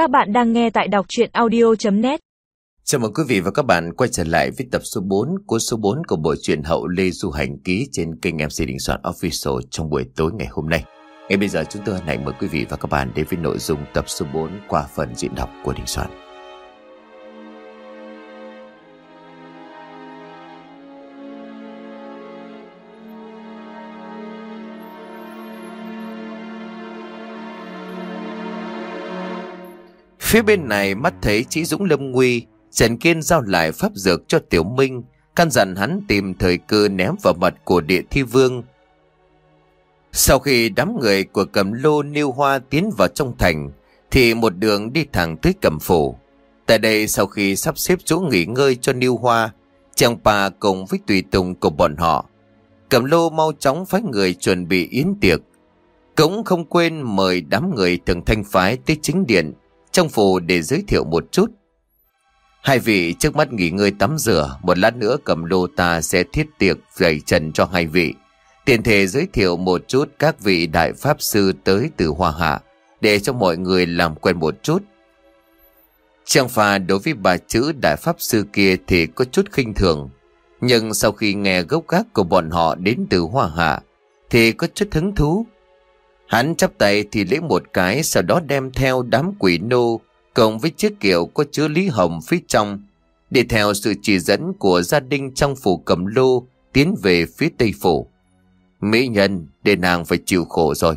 Các bạn đang nghe tại đọc chuyện audio.net Chào mừng quý vị và các bạn quay trở lại với tập số 4 của số 4 của bộ truyện Hậu Lê Du Hành Ký trên kênh MC Đình Soạn Official trong buổi tối ngày hôm nay. Ngay bây giờ chúng tôi hân hạnh mời quý vị và các bạn đến với nội dung tập số 4 qua phần diễn đọc của Đình Soạn. Phía bên này mắt thấy Chí Dũng lâm nguy, Trần Kiên giao lại pháp dược cho Tiểu Minh, căn dặn hắn tìm thời cơ ném vào mặt của địa thi vương. Sau khi đám người của cầm lô niêu hoa tiến vào trong thành, thì một đường đi thẳng tới cầm phủ. Tại đây sau khi sắp xếp chỗ nghỉ ngơi cho niêu hoa, chàng bà cùng với tùy tùng của bọn họ. Cầm lô mau chóng phái người chuẩn bị yến tiệc. Cũng không quên mời đám người thường thanh phái tới chính điện trong phủ để giới thiệu một chút. Hai vị trước mắt nghỉ ngơi tắm rửa, một lát nữa cầm đô ta sẽ thiết tiệc dày trần cho hai vị. Tiền thể giới thiệu một chút các vị đại pháp sư tới từ Hoa Hạ, để cho mọi người làm quen một chút. Trang pha đối với bà chữ đại pháp sư kia thì có chút khinh thường, nhưng sau khi nghe gốc gác của bọn họ đến từ Hoa Hạ, thì có chút hứng thú. Hắn chắp tay thì lấy một cái sau đó đem theo đám quỷ nô cộng với chiếc kiệu có chứa Lý Hồng phía trong để theo sự chỉ dẫn của gia đình trong phủ cầm lô tiến về phía tây phủ. Mỹ nhân để nàng phải chịu khổ rồi.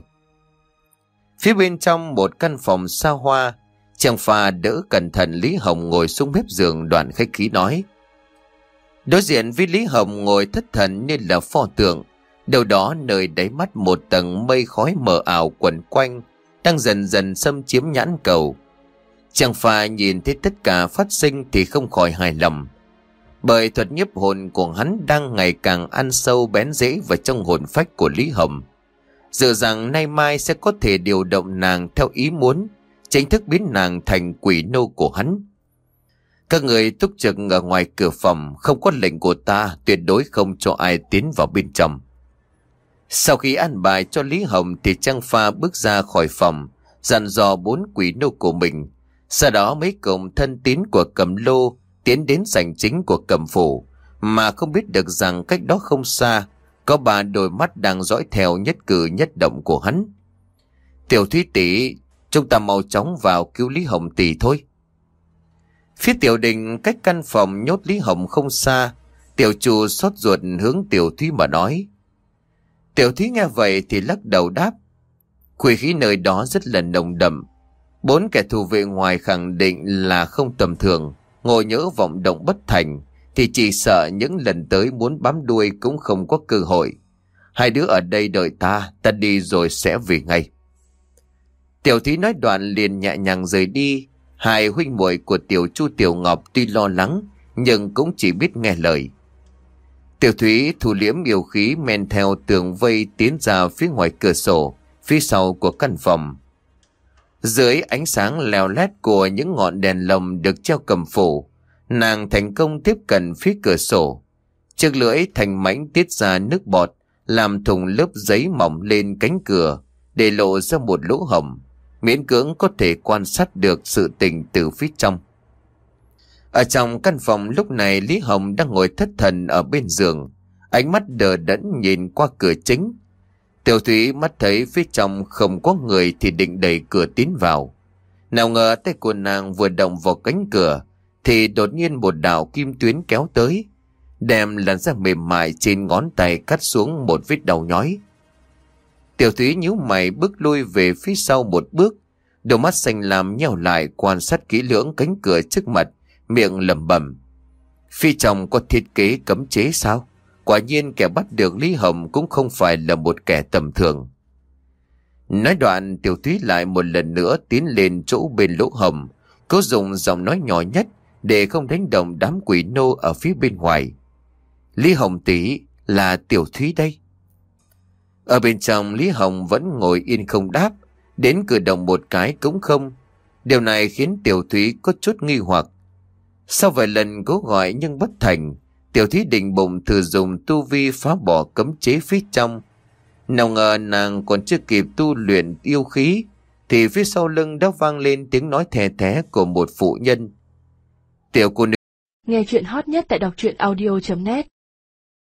Phía bên trong một căn phòng xa hoa, chàng pha đỡ cẩn thận Lý Hồng ngồi xuống bếp giường đoàn khách khí nói. Đối diện với Lý Hồng ngồi thất thần như là pho tượng, Đâu đó nơi đáy mắt một tầng mây khói mờ ảo quẩn quanh, đang dần dần xâm chiếm nhãn cầu. Chàng pha nhìn thấy tất cả phát sinh thì không khỏi hài lòng. Bởi thuật nhiếp hồn của hắn đang ngày càng ăn sâu bén rễ vào trong hồn phách của Lý Hồng. Dự rằng nay mai sẽ có thể điều động nàng theo ý muốn, chính thức biến nàng thành quỷ nô của hắn. Các người túc trực ở ngoài cửa phòng, không có lệnh của ta, tuyệt đối không cho ai tiến vào bên trong. Sau khi ăn bài cho Lý Hồng thì Trang Pha bước ra khỏi phòng, dặn dò bốn quỷ nô của mình. Sau đó mấy cùng thân tín của cầm lô tiến đến sảnh chính của cầm phủ, mà không biết được rằng cách đó không xa, có ba đôi mắt đang dõi theo nhất cử nhất động của hắn. Tiểu Thúy tỷ chúng ta mau chóng vào cứu Lý Hồng tỷ thôi. Phía tiểu đình cách căn phòng nhốt Lý Hồng không xa, tiểu chủ xót ruột hướng tiểu Thúy mà nói. Tiểu Thí nghe vậy thì lắc đầu đáp. Quỷ khí nơi đó rất là nồng đậm. Bốn kẻ thù vệ ngoài khẳng định là không tầm thường. Ngồi nhớ vọng động bất thành. Thì chỉ sợ những lần tới muốn bám đuôi cũng không có cơ hội. Hai đứa ở đây đợi ta, ta đi rồi sẽ về ngay. Tiểu Thí nói đoạn liền nhẹ nhàng rời đi. Hai huynh muội của tiểu chu tiểu ngọc tuy lo lắng, nhưng cũng chỉ biết nghe lời. Tiểu thúy thủ liễm yêu khí men theo tường vây tiến ra phía ngoài cửa sổ, phía sau của căn phòng. Dưới ánh sáng leo lét của những ngọn đèn lồng được treo cầm phủ, nàng thành công tiếp cận phía cửa sổ. Chiếc lưỡi thành mảnh tiết ra nước bọt, làm thùng lớp giấy mỏng lên cánh cửa, để lộ ra một lỗ hổng, miễn cưỡng có thể quan sát được sự tình từ phía trong. Ở trong căn phòng lúc này Lý Hồng đang ngồi thất thần ở bên giường, ánh mắt đờ đẫn nhìn qua cửa chính. Tiểu Thúy mắt thấy phía trong không có người thì định đẩy cửa tiến vào. Nào ngờ tay của nàng vừa động vào cánh cửa, thì đột nhiên một đạo kim tuyến kéo tới, đem làn da mềm mại trên ngón tay cắt xuống một vết đầu nhói. Tiểu Thúy nhíu mày bước lui về phía sau một bước, đôi mắt xanh làm nheo lại quan sát kỹ lưỡng cánh cửa trước mặt, miệng lẩm bẩm. Phi chồng có thiết kế cấm chế sao? Quả nhiên kẻ bắt được Lý Hồng cũng không phải là một kẻ tầm thường. Nói đoạn tiểu thúy lại một lần nữa tiến lên chỗ bên lỗ hồng, cố dùng giọng nói nhỏ nhất để không đánh động đám quỷ nô ở phía bên ngoài. Lý Hồng tỷ là tiểu thúy đây. Ở bên trong Lý Hồng vẫn ngồi yên không đáp, đến cử động một cái cũng không. Điều này khiến tiểu thúy có chút nghi hoặc. Sau vài lần cố gọi nhưng bất thành, tiểu thí định bụng thử dùng tu vi phá bỏ cấm chế phía trong. Nào ngờ nàng còn chưa kịp tu luyện yêu khí, Thì phía sau lưng đã vang lên tiếng nói thè thé của một phụ nhân. Tiểu cô nữ Nghe chuyện hot nhất tại đọc truyện audio.net